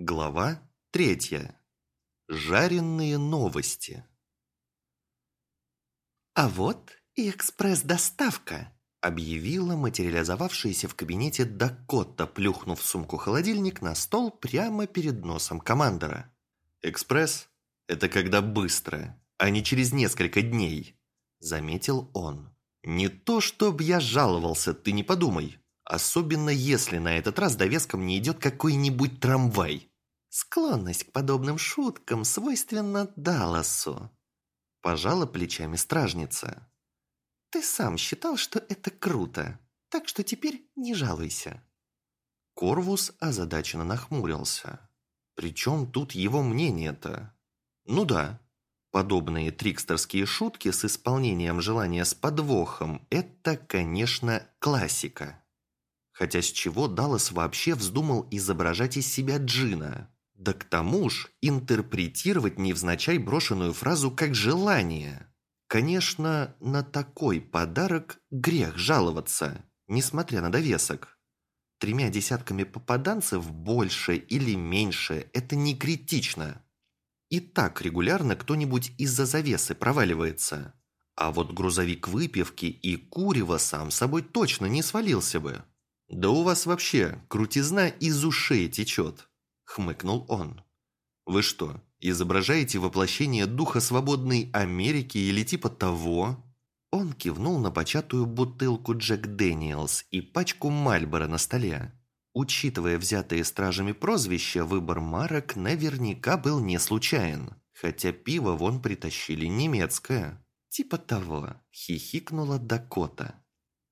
Глава третья. Жареные новости. «А вот и экспресс-доставка», – объявила материализовавшаяся в кабинете Дакота, плюхнув сумку-холодильник на стол прямо перед носом командора. «Экспресс – это когда быстро, а не через несколько дней», – заметил он. «Не то, чтобы я жаловался, ты не подумай. Особенно если на этот раз довеском не идет какой-нибудь трамвай. Склонность к подобным шуткам свойственна Далласу. Пожала плечами стражница. Ты сам считал, что это круто, так что теперь не жалуйся. Корвус озадаченно нахмурился. Причем тут его мнение-то? Ну да, подобные трикстерские шутки с исполнением желания с подвохом – это, конечно, классика. Хотя с чего Даллас вообще вздумал изображать из себя Джина? Да к тому ж интерпретировать невзначай брошенную фразу как желание. Конечно, на такой подарок грех жаловаться, несмотря на довесок. Тремя десятками попаданцев больше или меньше – это не критично. И так регулярно кто-нибудь из-за завесы проваливается. А вот грузовик выпивки и курева сам собой точно не свалился бы. «Да у вас вообще крутизна из ушей течет», – хмыкнул он. «Вы что, изображаете воплощение духа свободной Америки или типа того?» Он кивнул на початую бутылку Jack Daniel's и пачку Мальбора на столе. Учитывая взятые стражами прозвища, выбор марок наверняка был не случайен, хотя пиво вон притащили немецкое. «Типа того», – хихикнула Дакота.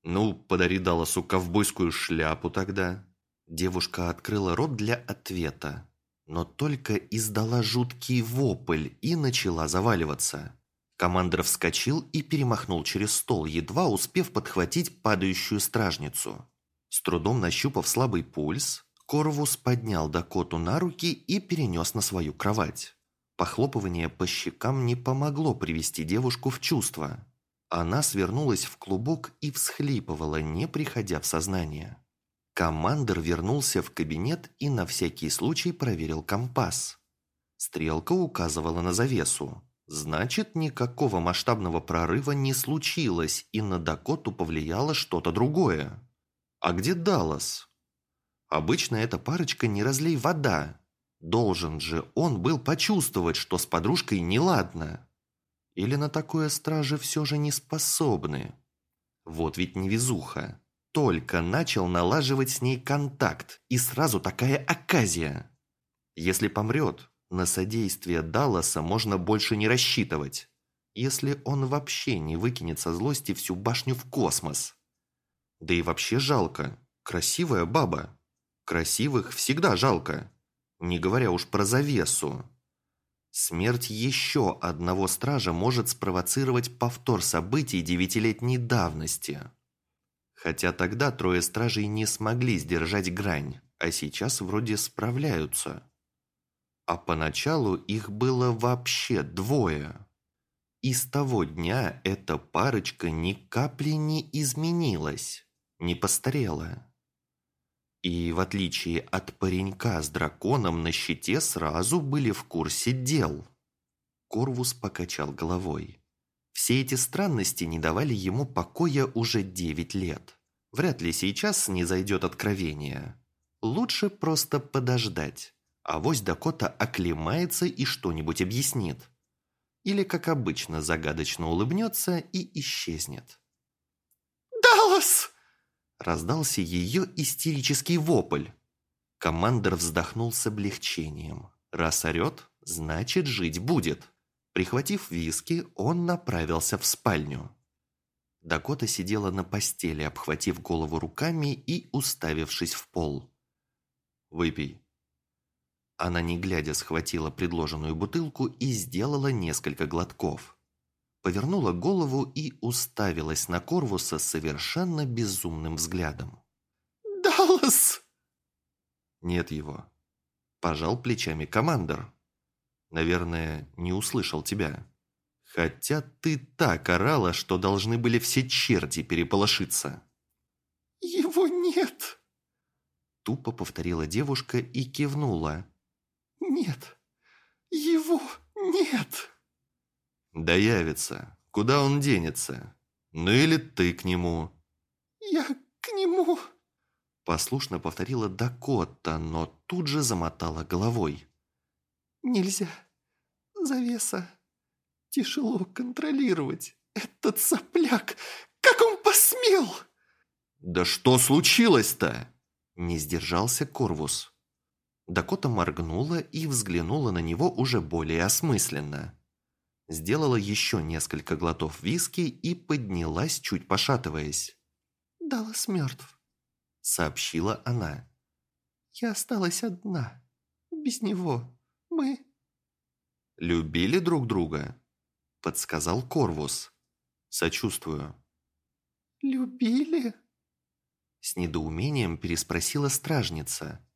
«Ну, подари Далласу ковбойскую шляпу тогда». Девушка открыла рот для ответа, но только издала жуткий вопль и начала заваливаться. Командор вскочил и перемахнул через стол, едва успев подхватить падающую стражницу. С трудом нащупав слабый пульс, Корвус поднял Дакоту на руки и перенес на свою кровать. Похлопывание по щекам не помогло привести девушку в чувство. Она свернулась в клубок и всхлипывала, не приходя в сознание. Командор вернулся в кабинет и на всякий случай проверил компас. Стрелка указывала на завесу. Значит, никакого масштабного прорыва не случилось, и на Дакоту повлияло что-то другое. А где Даллас? Обычно эта парочка не разлей вода. Должен же он был почувствовать, что с подружкой неладно. Или на такое стражи все же не способны? Вот ведь невезуха. Только начал налаживать с ней контакт, и сразу такая оказия. Если помрет, на содействие Далласа можно больше не рассчитывать. Если он вообще не выкинет со злости всю башню в космос. Да и вообще жалко. Красивая баба. Красивых всегда жалко. Не говоря уж про завесу. Смерть еще одного стража может спровоцировать повтор событий девятилетней давности. Хотя тогда трое стражей не смогли сдержать грань, а сейчас вроде справляются. А поначалу их было вообще двое. И с того дня эта парочка ни капли не изменилась, не постарела. И в отличие от паренька с драконом на щите сразу были в курсе дел. Корвус покачал головой. Все эти странности не давали ему покоя уже девять лет. Вряд ли сейчас не зайдет откровение. Лучше просто подождать. а Авось Дакота оклемается и что-нибудь объяснит. Или, как обычно, загадочно улыбнется и исчезнет. «Даллас!» Раздался ее истерический вопль. Командор вздохнул с облегчением. Раз орет, значит жить будет. Прихватив виски, он направился в спальню. Дакота сидела на постели, обхватив голову руками и уставившись в пол. «Выпей». Она, не глядя, схватила предложенную бутылку и сделала несколько глотков повернула голову и уставилась на Корвуса совершенно безумным взглядом. «Даллас!» «Нет его». Пожал плечами командор. «Наверное, не услышал тебя. Хотя ты так орала, что должны были все черти переполошиться». «Его нет!» Тупо повторила девушка и кивнула. нет, его нет. Да явится. Куда он денется? Ну или ты к нему? Я к нему. Послушно повторила Дакота, но тут же замотала головой. Нельзя. Завеса. Тяжело контролировать. Этот сопляк. Как он посмел? Да что случилось-то? Не сдержался Корвус. Дакота моргнула и взглянула на него уже более осмысленно. Сделала еще несколько глотов виски и поднялась, чуть пошатываясь. «Даллас мертв», — сообщила она. «Я осталась одна. Без него. Мы...» «Любили друг друга?» — подсказал Корвус. «Сочувствую». «Любили?» С недоумением переспросила стражница.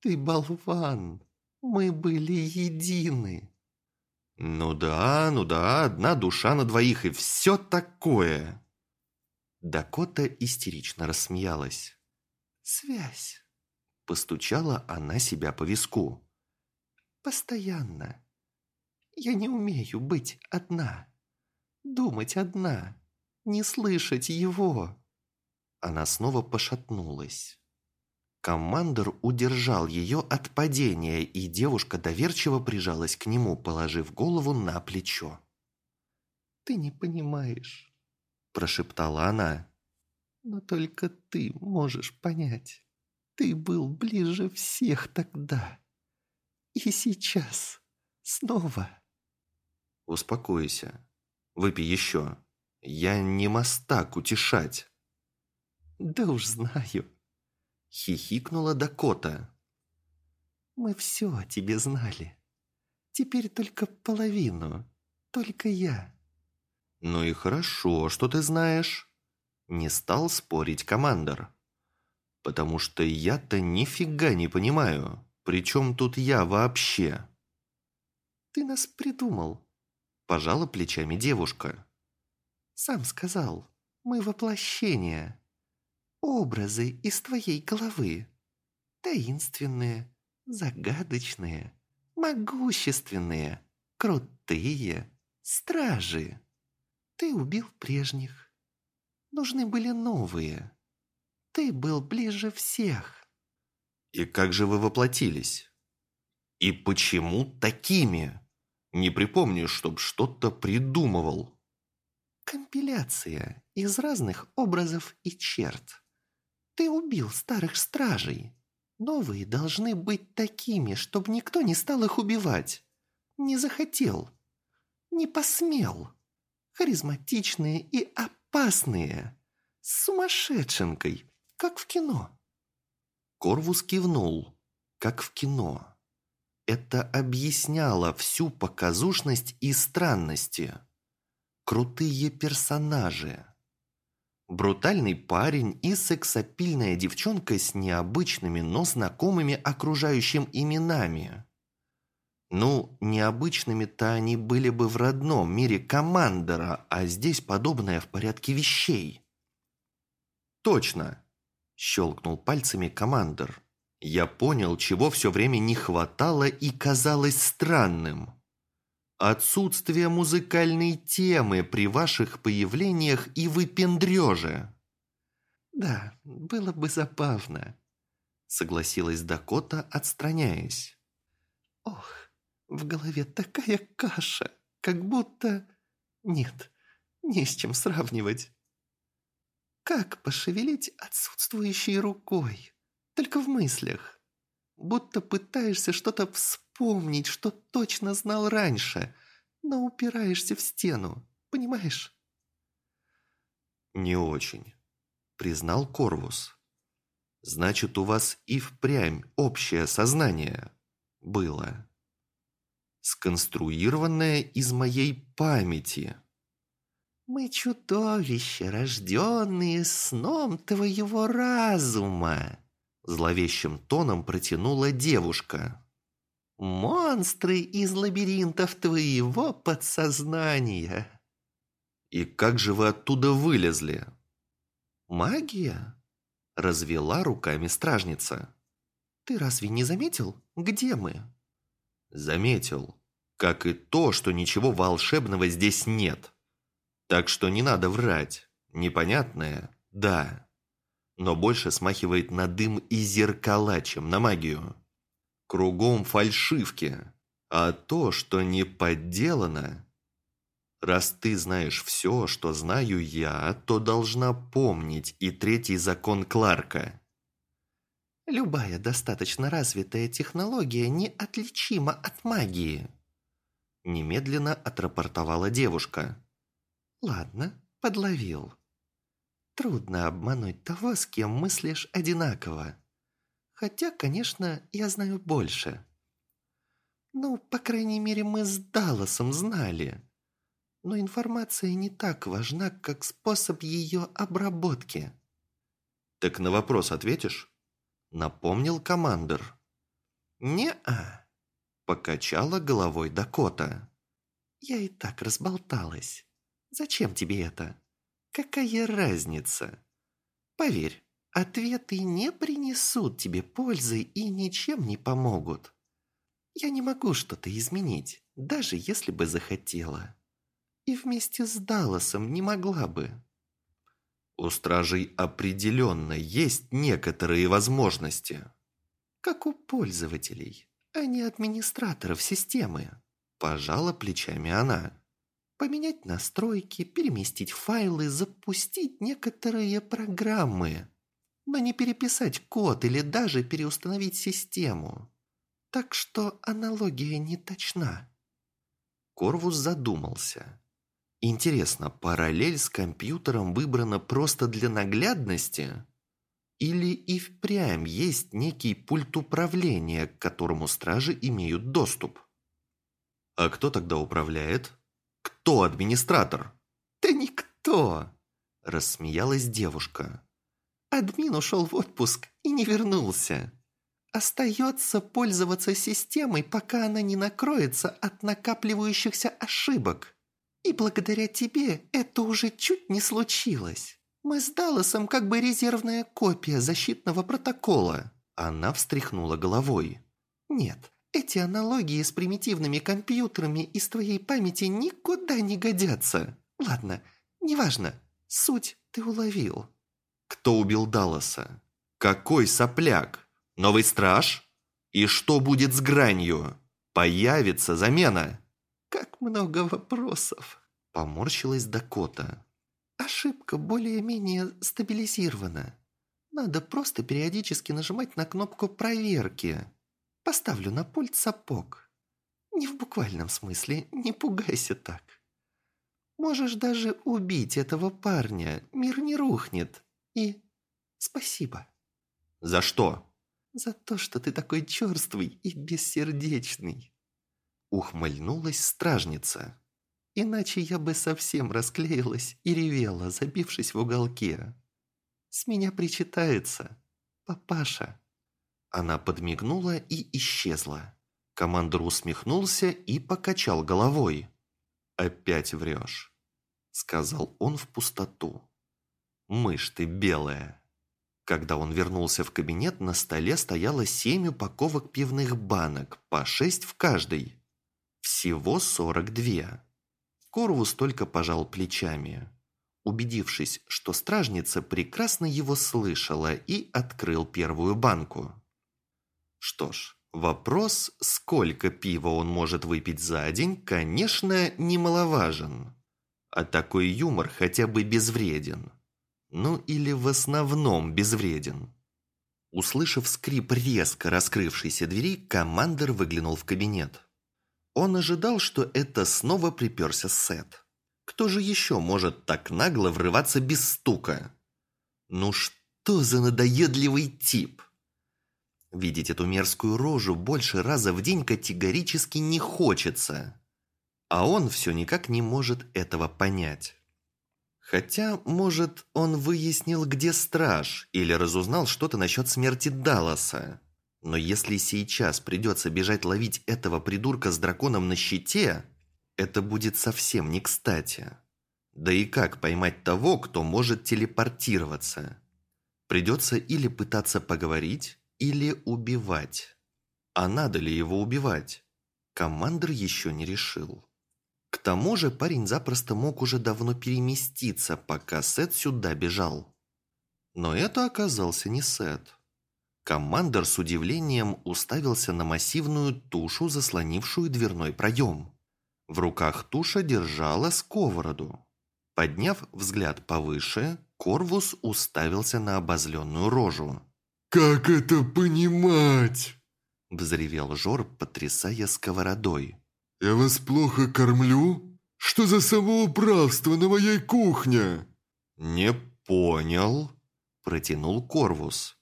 «Ты болван! Мы были едины!» «Ну да, ну да, одна душа на двоих и все такое!» Дакота истерично рассмеялась. «Связь!» Постучала она себя по виску. «Постоянно. Я не умею быть одна. Думать одна. Не слышать его». Она снова пошатнулась. Командор удержал ее от падения, и девушка доверчиво прижалась к нему, положив голову на плечо. «Ты не понимаешь», – прошептала она. «Но только ты можешь понять. Ты был ближе всех тогда. И сейчас. Снова». «Успокойся. Выпей еще. Я не мастак утешать». «Да уж знаю», Хихикнула Дакота. «Мы все о тебе знали. Теперь только половину. Только я». «Ну и хорошо, что ты знаешь». Не стал спорить командор. «Потому что я-то нифига не понимаю. Причем тут я вообще?» «Ты нас придумал», – пожала плечами девушка. «Сам сказал, мы воплощение образы из твоей головы. Таинственные, загадочные, могущественные, крутые, стражи. Ты убил прежних. Нужны были новые. Ты был ближе всех. И как же вы воплотились? И почему такими? Не припомню, чтоб что-то придумывал. Компиляция из разных образов и черт. Ты убил старых стражей. Новые должны быть такими, чтобы никто не стал их убивать. Не захотел. Не посмел. Харизматичные и опасные. С сумасшедшенкой, как в кино. Корвус кивнул, как в кино. Это объясняло всю показушность и странности. Крутые персонажи. Брутальный парень и сексапильная девчонка с необычными, но знакомыми окружающим именами. Ну, необычными-то они были бы в родном мире командора, а здесь подобное в порядке вещей. «Точно!» – щелкнул пальцами командор. «Я понял, чего все время не хватало и казалось странным». Отсутствие музыкальной темы при ваших появлениях и выпендреже. Да, было бы забавно, согласилась Дакота, отстраняясь. Ох, в голове такая каша, как будто... Нет, не с чем сравнивать. Как пошевелить отсутствующей рукой? Только в мыслях будто пытаешься что-то вспомнить, что точно знал раньше, но упираешься в стену, понимаешь? «Не очень», — признал Корвус. «Значит, у вас и впрямь общее сознание было, сконструированное из моей памяти». «Мы чудовища, рожденные сном твоего разума», Зловещим тоном протянула девушка. «Монстры из лабиринтов твоего подсознания!» «И как же вы оттуда вылезли?» «Магия?» Развела руками стражница. «Ты разве не заметил, где мы?» Заметил. Как и то, что ничего волшебного здесь нет. Так что не надо врать. Непонятное – да. Но больше смахивает на дым и зеркала, чем на магию. Кругом фальшивки. А то, что не подделано... Раз ты знаешь все, что знаю я, то должна помнить и третий закон Кларка. Любая достаточно развитая технология неотличима от магии. Немедленно отрапортовала девушка. Ладно, подловил. Трудно обмануть того, с кем мыслишь одинаково. Хотя, конечно, я знаю больше. Ну, по крайней мере, мы с Далласом знали. Но информация не так важна, как способ ее обработки. Так на вопрос ответишь? Напомнил командир. «Не-а», – покачала головой Дакота. «Я и так разболталась. Зачем тебе это? Какая разница? Поверь, Ответы не принесут тебе пользы и ничем не помогут. Я не могу что-то изменить, даже если бы захотела. И вместе с Далласом не могла бы. У стражей определенно есть некоторые возможности. Как у пользователей, а не администраторов системы. Пожала плечами она. Поменять настройки, переместить файлы, запустить некоторые программы но не переписать код или даже переустановить систему. Так что аналогия не точна. Корвус задумался. Интересно, параллель с компьютером выбрана просто для наглядности? Или и впрямь есть некий пульт управления, к которому стражи имеют доступ? А кто тогда управляет? Кто администратор? Да никто! Рассмеялась девушка. Админ ушел в отпуск и не вернулся. Остается пользоваться системой, пока она не накроется от накапливающихся ошибок. И благодаря тебе это уже чуть не случилось. Мы с Далласом как бы резервная копия защитного протокола. Она встряхнула головой. Нет, эти аналогии с примитивными компьютерами из твоей памяти никуда не годятся. Ладно, неважно, суть ты уловил. Кто убил Далласа? Какой сопляк? Новый страж? И что будет с гранью? Появится замена? Как много вопросов. Поморщилась Дакота. Ошибка более-менее стабилизирована. Надо просто периодически нажимать на кнопку проверки. Поставлю на пульт сапог. Не в буквальном смысле, не пугайся так. Можешь даже убить этого парня, мир не рухнет. И спасибо. За что? За то, что ты такой черствый и бессердечный. Ухмыльнулась стражница. Иначе я бы совсем расклеилась и ревела, забившись в уголке. С меня причитается. Папаша. Она подмигнула и исчезла. Командор усмехнулся и покачал головой. «Опять врешь», — сказал он в пустоту. Мышь ты белая. Когда он вернулся в кабинет, на столе стояло семь упаковок пивных банок, по шесть в каждой. Всего сорок две. Корвус только пожал плечами, убедившись, что стражница прекрасно его слышала и открыл первую банку. Что ж, вопрос, сколько пива он может выпить за день, конечно, немаловажен. А такой юмор хотя бы безвреден. Ну или в основном безвреден. Услышав скрип резко раскрывшейся двери, командир выглянул в кабинет. Он ожидал, что это снова приперся Сет. Кто же еще может так нагло врываться без стука? Ну что за надоедливый тип? Видеть эту мерзкую рожу больше раза в день категорически не хочется. А он все никак не может этого понять. Хотя, может, он выяснил, где страж, или разузнал что-то насчет смерти Далласа. Но если сейчас придется бежать ловить этого придурка с драконом на щите, это будет совсем не кстати. Да и как поймать того, кто может телепортироваться? Придется или пытаться поговорить, или убивать. А надо ли его убивать? Командир еще не решил. К тому же парень запросто мог уже давно переместиться, пока Сет сюда бежал. Но это оказался не Сет. Командор с удивлением уставился на массивную тушу, заслонившую дверной проем. В руках туша держала сковороду. Подняв взгляд повыше, Корвус уставился на обозленную рожу. «Как это понимать?» Взревел Жор, потрясая сковородой. «Я вас плохо кормлю? Что за самоуправство на моей кухне?» «Не понял», – протянул Корвус.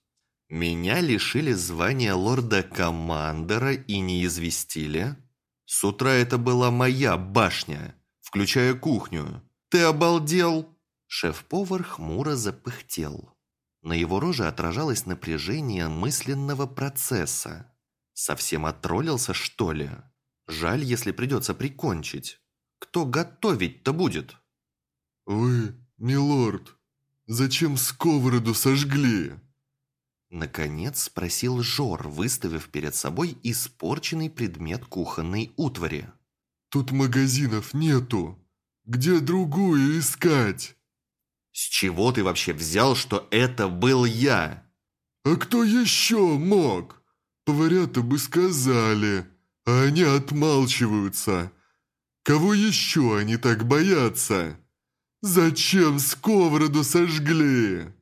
«Меня лишили звания лорда-командера и не известили. С утра это была моя башня, включая кухню. Ты обалдел?» Шеф-повар хмуро запыхтел. На его роже отражалось напряжение мысленного процесса. Совсем отролился, что ли? Жаль, если придется прикончить. Кто готовить-то будет? «Вы, милорд, зачем сковороду сожгли?» Наконец спросил Жор, выставив перед собой испорченный предмет кухонной утвари. «Тут магазинов нету. Где другую искать?» «С чего ты вообще взял, что это был я?» «А кто еще мог? Поварята бы сказали, они отмалчиваются. Кого еще они так боятся? Зачем сковороду сожгли?»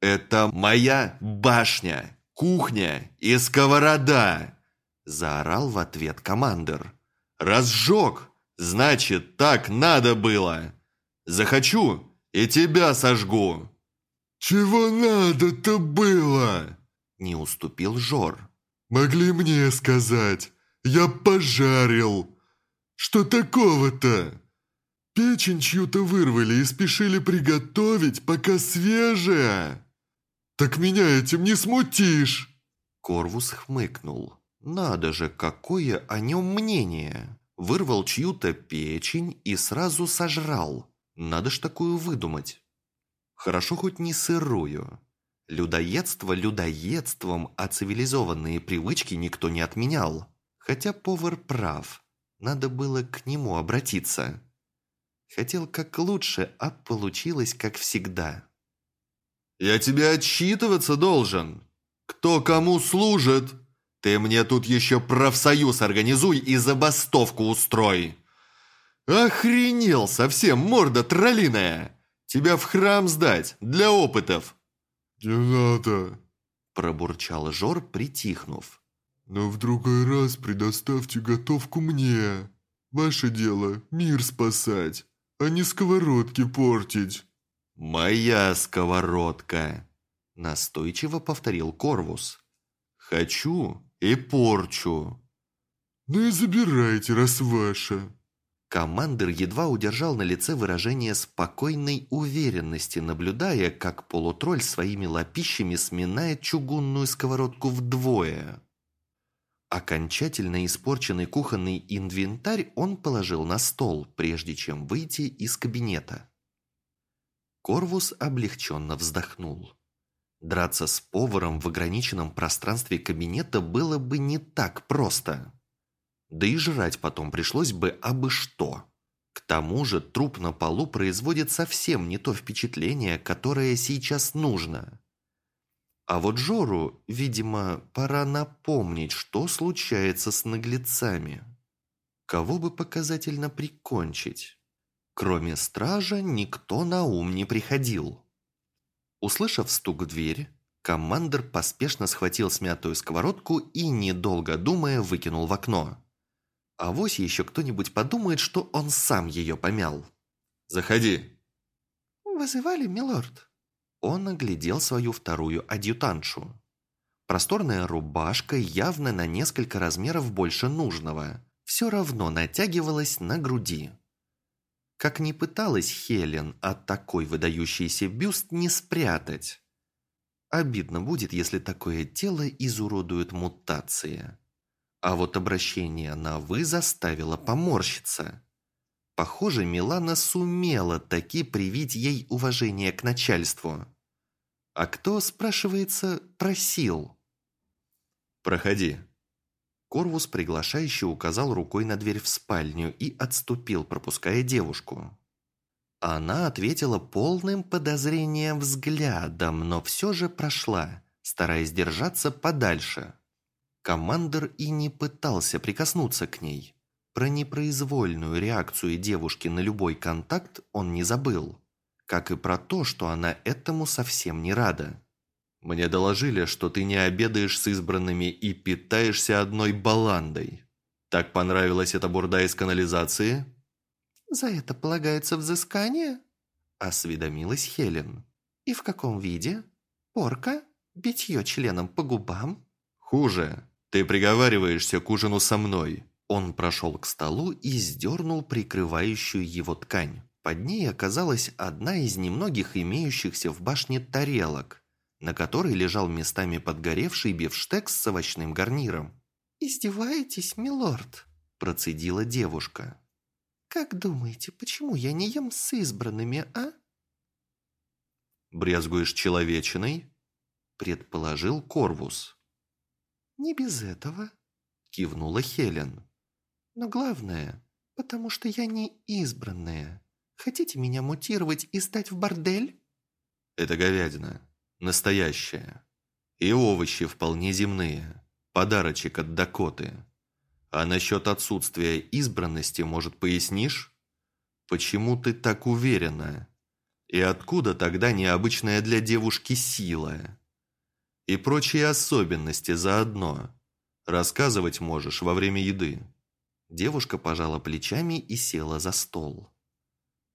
«Это моя башня, кухня и сковорода!» Заорал в ответ командир. «Разжег! Значит, так надо было! Захочу и тебя сожгу!» «Чего надо-то было?» Не уступил Жор. «Могли мне сказать. Я пожарил. Что такого-то? Печень чью-то вырвали и спешили приготовить, пока свежая. Так меня этим не смутишь!» Корвус хмыкнул. «Надо же, какое о нем мнение! Вырвал чью-то печень и сразу сожрал. Надо ж такую выдумать. Хорошо хоть не сырую. Людоедство людоедством, а цивилизованные привычки никто не отменял. Хотя повар прав. Надо было к нему обратиться. Хотел как лучше, а получилось как всегда. «Я тебе отчитываться должен. Кто кому служит? Ты мне тут еще профсоюз организуй и забастовку устрой!» «Охренел совсем, морда троллиная! Тебя в храм сдать, для опытов!» «Не надо!» – пробурчал Жор, притихнув. «Но в другой раз предоставьте готовку мне. Ваше дело – мир спасать, а не сковородки портить». «Моя сковородка!» – настойчиво повторил Корвус. «Хочу и порчу!» «Ну и забирайте, раз ваша!» Командир едва удержал на лице выражение спокойной уверенности, наблюдая, как полутролль своими лапищами сминает чугунную сковородку вдвое. Окончательно испорченный кухонный инвентарь он положил на стол, прежде чем выйти из кабинета. Корвус облегченно вздохнул. Драться с поваром в ограниченном пространстве кабинета было бы не так просто. Да и жрать потом пришлось бы абы что. К тому же труп на полу производит совсем не то впечатление, которое сейчас нужно. А вот Жору, видимо, пора напомнить, что случается с наглецами. Кого бы показательно прикончить? Кроме стража, никто на ум не приходил. Услышав стук в дверь, командир поспешно схватил смятую сковородку и, недолго думая, выкинул в окно. А вось еще кто-нибудь подумает, что он сам ее помял. «Заходи!» «Вызывали, милорд?» Он оглядел свою вторую адъютантшу. Просторная рубашка явно на несколько размеров больше нужного. Все равно натягивалась на груди. Как ни пыталась Хелен, а такой выдающийся бюст не спрятать. Обидно будет, если такое тело изуродует мутация. А вот обращение на «вы» заставило поморщиться. Похоже, Милана сумела таки привить ей уважение к начальству. А кто, спрашивается, просил? «Проходи». Корвус приглашающе указал рукой на дверь в спальню и отступил, пропуская девушку. Она ответила полным подозрением взглядом, но все же прошла, стараясь держаться подальше. Командор и не пытался прикоснуться к ней. Про непроизвольную реакцию девушки на любой контакт он не забыл. Как и про то, что она этому совсем не рада. «Мне доложили, что ты не обедаешь с избранными и питаешься одной баландой. Так понравилась эта бурда из канализации?» «За это полагается взыскание?» – осведомилась Хелен. «И в каком виде? Порка? Битье членом по губам?» «Хуже. Ты приговариваешься к ужину со мной». Он прошел к столу и сдернул прикрывающую его ткань. Под ней оказалась одна из немногих имеющихся в башне тарелок, на которой лежал местами подгоревший бифштекс с овощным гарниром. «Издеваетесь, милорд?» – процедила девушка. «Как думаете, почему я не ем с избранными, а?» «Брезгуешь человечиной?» – предположил Корвус. «Не без этого», – кивнула Хелен. «Но главное, потому что я не избранная. Хотите меня мутировать и стать в бордель?» «Это говядина. Настоящая. И овощи вполне земные. Подарочек от Дакоты. А насчет отсутствия избранности, может, пояснишь? Почему ты так уверена? И откуда тогда необычная для девушки сила? И прочие особенности заодно. Рассказывать можешь во время еды. Девушка пожала плечами и села за стол.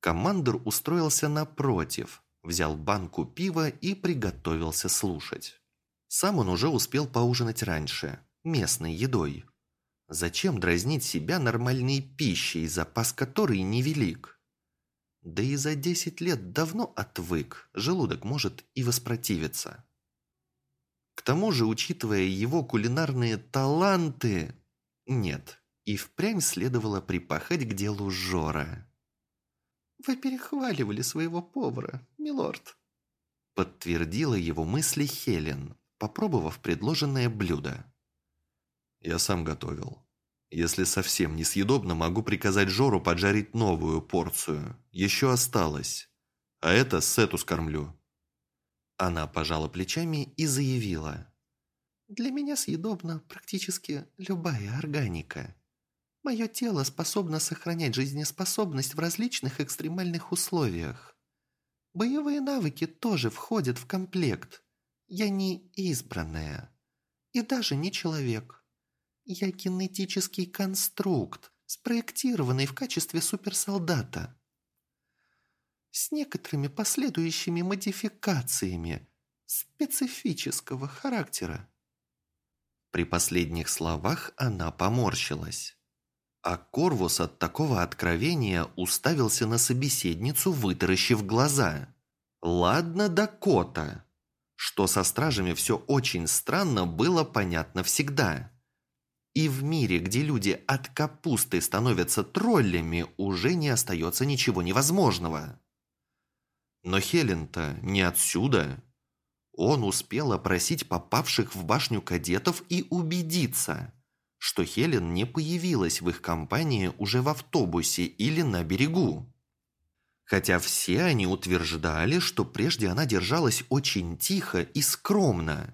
Командор устроился напротив, взял банку пива и приготовился слушать. Сам он уже успел поужинать раньше, местной едой. Зачем дразнить себя нормальной пищей, запас которой невелик? Да и за 10 лет давно отвык, желудок может и воспротивиться. К тому же, учитывая его кулинарные таланты, нет, и впрямь следовало припахать к делу Жора. «Вы перехваливали своего повара, милорд», подтвердила его мысли Хелен, попробовав предложенное блюдо. Я сам готовил. Если совсем несъедобно, могу приказать Жору поджарить новую порцию. Еще осталось. А это Сету скормлю». Она пожала плечами и заявила. «Для меня съедобна практически любая органика. Мое тело способно сохранять жизнеспособность в различных экстремальных условиях. Боевые навыки тоже входят в комплект. Я не избранная. И даже не человек. Я генетический конструкт, спроектированный в качестве суперсолдата. С некоторыми последующими модификациями специфического характера. При последних словах она поморщилась. А Корвус от такого откровения уставился на собеседницу, вытаращив глаза. «Ладно, Дакота!» Что со стражами все очень странно, было понятно всегда. И в мире, где люди от капусты становятся троллями, уже не остается ничего невозможного. Но Хелен-то не отсюда. Он успел опросить попавших в башню кадетов и убедиться, что Хелен не появилась в их компании уже в автобусе или на берегу. Хотя все они утверждали, что прежде она держалась очень тихо и скромно.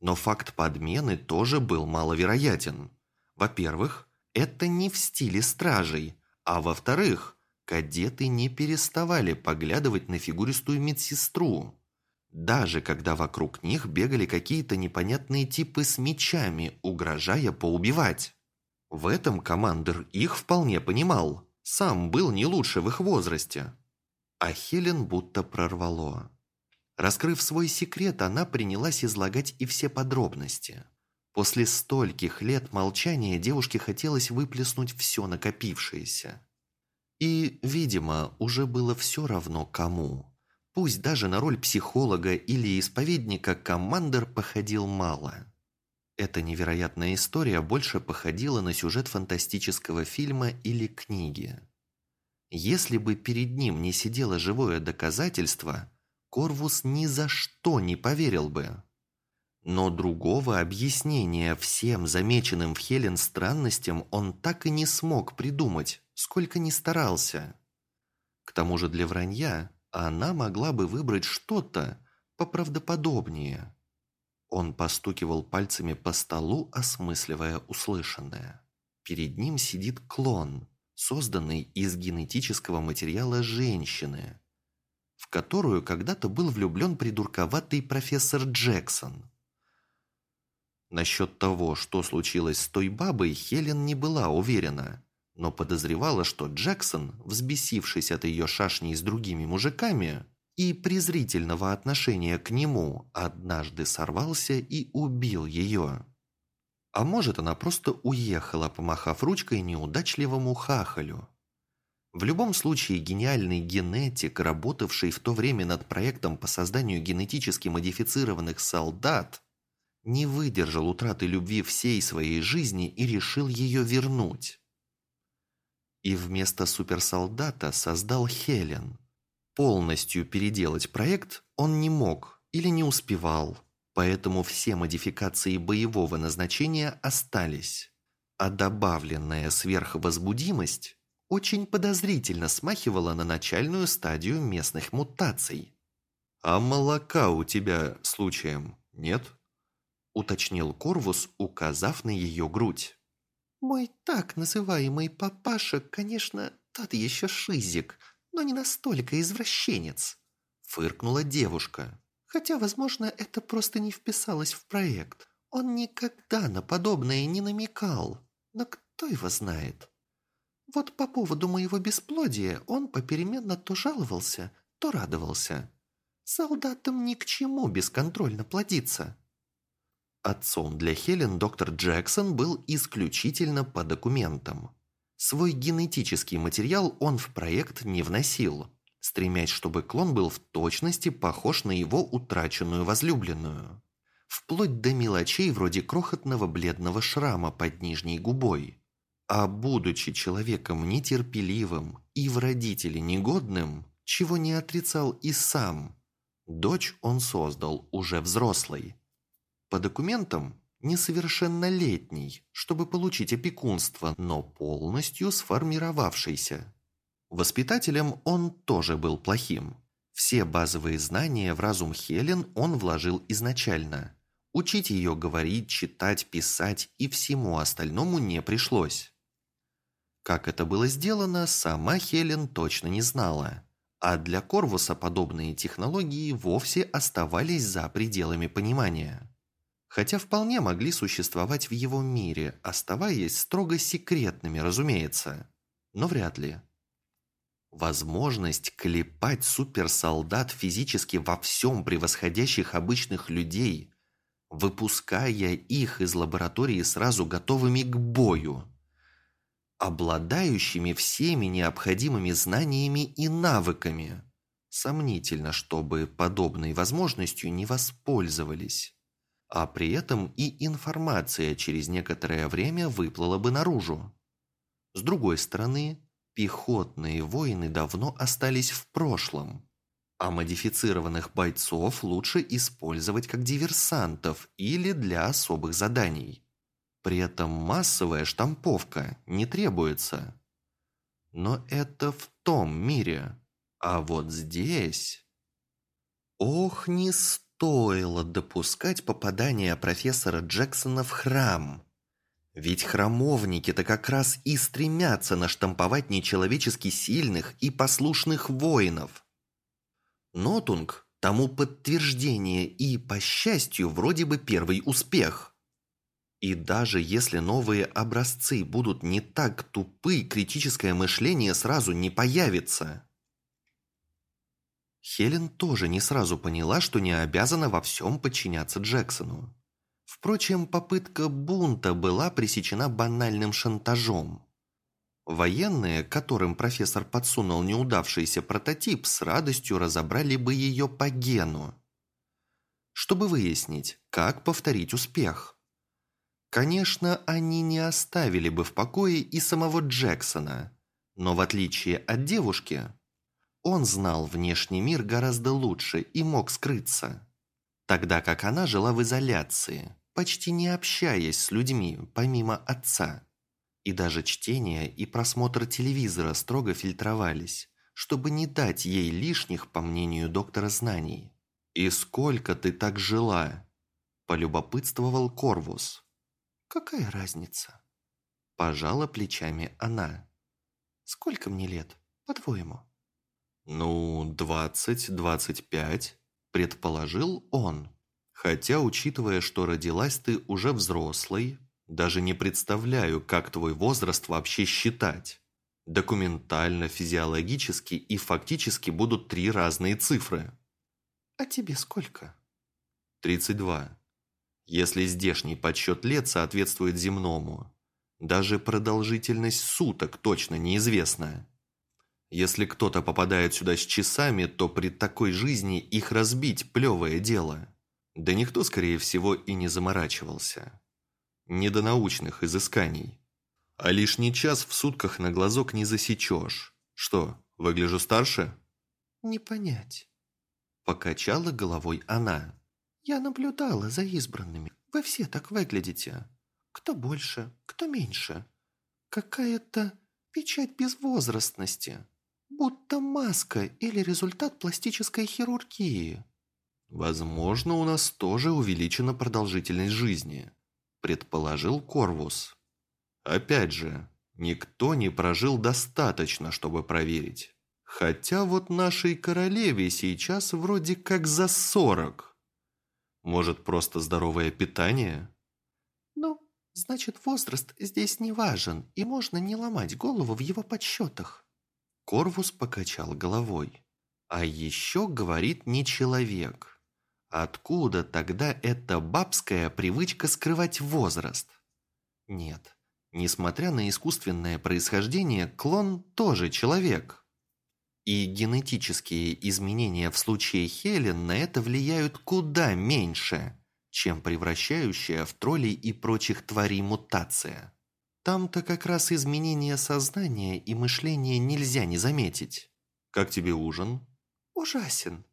Но факт подмены тоже был маловероятен. Во-первых, это не в стиле стражей, а во-вторых, кадеты не переставали поглядывать на фигуристую медсестру. Даже когда вокруг них бегали какие-то непонятные типы с мечами, угрожая поубивать. В этом командир их вполне понимал. Сам был не лучше в их возрасте. А Хелен будто прорвало. Раскрыв свой секрет, она принялась излагать и все подробности. После стольких лет молчания девушке хотелось выплеснуть все накопившееся. И, видимо, уже было все равно кому. Пусть даже на роль психолога или исповедника командир походил мало. Эта невероятная история больше походила на сюжет фантастического фильма или книги. Если бы перед ним не сидело живое доказательство – Корвус ни за что не поверил бы. Но другого объяснения всем замеченным в Хелен странностям он так и не смог придумать, сколько ни старался. К тому же для вранья она могла бы выбрать что-то поправдоподобнее. Он постукивал пальцами по столу, осмысливая услышанное. Перед ним сидит клон, созданный из генетического материала женщины, в которую когда-то был влюблен придурковатый профессор Джексон. Насчет того, что случилось с той бабой, Хелен не была уверена, но подозревала, что Джексон, взбесившись от ее шашней с другими мужиками и презрительного отношения к нему, однажды сорвался и убил ее. А может, она просто уехала, помахав ручкой неудачливому хахалю. В любом случае, гениальный генетик, работавший в то время над проектом по созданию генетически модифицированных солдат, не выдержал утраты любви всей своей жизни и решил ее вернуть. И вместо суперсолдата создал Хелен. Полностью переделать проект он не мог или не успевал, поэтому все модификации боевого назначения остались. А добавленная сверхвозбудимость очень подозрительно смахивала на начальную стадию местных мутаций. «А молока у тебя, случаем, нет?» уточнил Корвус, указав на ее грудь. «Мой так называемый папаша, конечно, тот еще шизик, но не настолько извращенец», фыркнула девушка. «Хотя, возможно, это просто не вписалось в проект. Он никогда на подобное не намекал, но кто его знает?» Вот по поводу моего бесплодия он попеременно то жаловался, то радовался. Солдатам ни к чему бесконтрольно плодиться. Отцом для Хелен доктор Джексон был исключительно по документам. Свой генетический материал он в проект не вносил, стремясь, чтобы клон был в точности похож на его утраченную возлюбленную. Вплоть до мелочей вроде крохотного бледного шрама под нижней губой. А будучи человеком нетерпеливым и в родители негодным, чего не отрицал и сам, дочь он создал уже взрослой – по документам несовершеннолетний, чтобы получить опекунство, но полностью сформировавшийся. Воспитателем он тоже был плохим. Все базовые знания в разум Хелен он вложил изначально. Учить ее говорить, читать, писать и всему остальному не пришлось. Как это было сделано, сама Хелен точно не знала. А для Корвуса подобные технологии вовсе оставались за пределами понимания хотя вполне могли существовать в его мире, оставаясь строго секретными, разумеется, но вряд ли. Возможность клепать суперсолдат физически во всем превосходящих обычных людей, выпуская их из лаборатории сразу готовыми к бою, обладающими всеми необходимыми знаниями и навыками. Сомнительно, чтобы подобной возможностью не воспользовались а при этом и информация через некоторое время выплыла бы наружу. С другой стороны, пехотные воины давно остались в прошлом, а модифицированных бойцов лучше использовать как диверсантов или для особых заданий. При этом массовая штамповка не требуется. Но это в том мире. А вот здесь... Ох, не стоит стоило допускать попадание профессора Джексона в храм. Ведь храмовники-то как раз и стремятся наштамповать нечеловечески сильных и послушных воинов. Нотунг тому подтверждение и, по счастью, вроде бы первый успех. И даже если новые образцы будут не так тупы, критическое мышление сразу не появится. Хелен тоже не сразу поняла, что не обязана во всем подчиняться Джексону. Впрочем, попытка бунта была пресечена банальным шантажом. Военные, которым профессор подсунул неудавшийся прототип, с радостью разобрали бы ее по гену, чтобы выяснить, как повторить успех. Конечно, они не оставили бы в покое и самого Джексона, но в отличие от девушки, он знал внешний мир гораздо лучше и мог скрыться. тогда как она жила в изоляции, почти не общаясь с людьми, помимо отца. И даже чтение и просмотр телевизора строго фильтровались, чтобы не дать ей лишних, по мнению доктора знаний. «И сколько ты так жила?» – полюбопытствовал Корвус. «Какая разница?» – пожала плечами она. «Сколько мне лет, по-твоему?» «Ну, двадцать-двадцать пять», – предположил он. Хотя, учитывая, что родилась ты уже взрослой, даже не представляю, как твой возраст вообще считать. Документально, физиологически и фактически будут три разные цифры. А тебе сколько? 32. Если здешний подсчет лет соответствует земному. Даже продолжительность суток точно неизвестна. Если кто-то попадает сюда с часами, то при такой жизни их разбить – плевое дело. Да никто, скорее всего, и не заморачивался. Не до научных изысканий. А лишний час в сутках на глазок не засечешь. Что, выгляжу старше? Не понять. Покачала головой она. Я наблюдала за избранными. Вы все так выглядите. Кто больше, кто меньше. Какая-то печать безвозрастности. Будто маска или результат пластической хирургии. «Возможно, у нас тоже увеличена продолжительность жизни», – предположил Корвус. «Опять же, никто не прожил достаточно, чтобы проверить. Хотя вот нашей королеве сейчас вроде как за сорок. Может, просто здоровое питание?» «Ну, значит, возраст здесь не важен, и можно не ломать голову в его подсчетах». Корвус покачал головой. «А еще, говорит, не человек». Откуда тогда эта бабская привычка скрывать возраст? Нет, несмотря на искусственное происхождение, клон тоже человек. И генетические изменения в случае Хелен на это влияют куда меньше, чем превращающая в троллей и прочих тварей мутация. Там-то как раз изменения сознания и мышления нельзя не заметить. Как тебе ужин? Ужасен.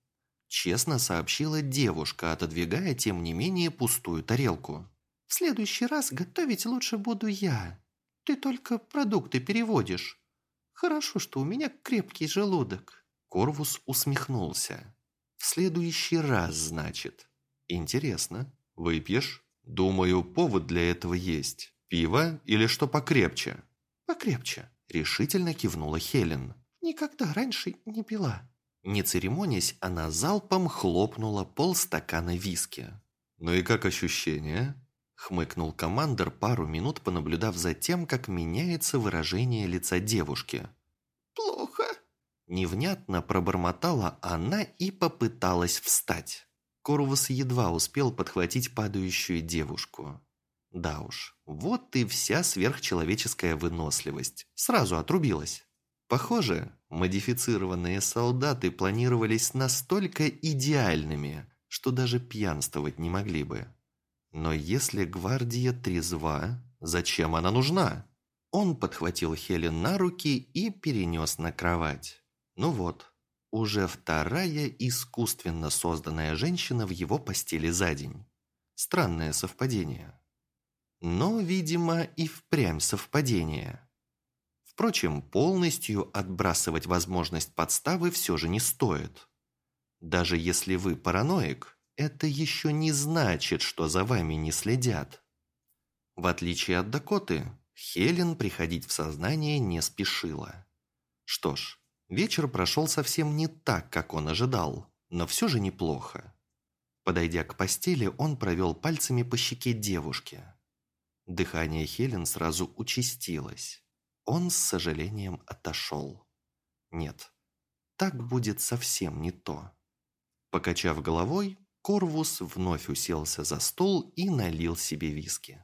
Честно сообщила девушка, отодвигая, тем не менее, пустую тарелку. «В следующий раз готовить лучше буду я. Ты только продукты переводишь. Хорошо, что у меня крепкий желудок». Корвус усмехнулся. «В следующий раз, значит. Интересно. Выпьешь? Думаю, повод для этого есть. Пиво или что покрепче?» «Покрепче», — решительно кивнула Хелен. «Никогда раньше не пила». Не церемонясь, она залпом хлопнула полстакана виски. «Ну и как ощущение?» Хмыкнул командор, пару минут понаблюдав за тем, как меняется выражение лица девушки. «Плохо!» Невнятно пробормотала она и попыталась встать. Корвус едва успел подхватить падающую девушку. Да уж, вот и вся сверхчеловеческая выносливость. Сразу отрубилась. Похоже, модифицированные солдаты планировались настолько идеальными, что даже пьянствовать не могли бы. Но если гвардия трезва, зачем она нужна? Он подхватил Хелен на руки и перенес на кровать. Ну вот, уже вторая искусственно созданная женщина в его постели за день. Странное совпадение. Но, видимо, и впрямь совпадение. Впрочем, полностью отбрасывать возможность подставы все же не стоит. Даже если вы параноик, это еще не значит, что за вами не следят. В отличие от Дакоты, Хелен приходить в сознание не спешила. Что ж, вечер прошел совсем не так, как он ожидал, но все же неплохо. Подойдя к постели, он провел пальцами по щеке девушки. Дыхание Хелен сразу участилось. Он с сожалением отошел. Нет, так будет совсем не то. Покачав головой, Корвус вновь уселся за стол и налил себе виски.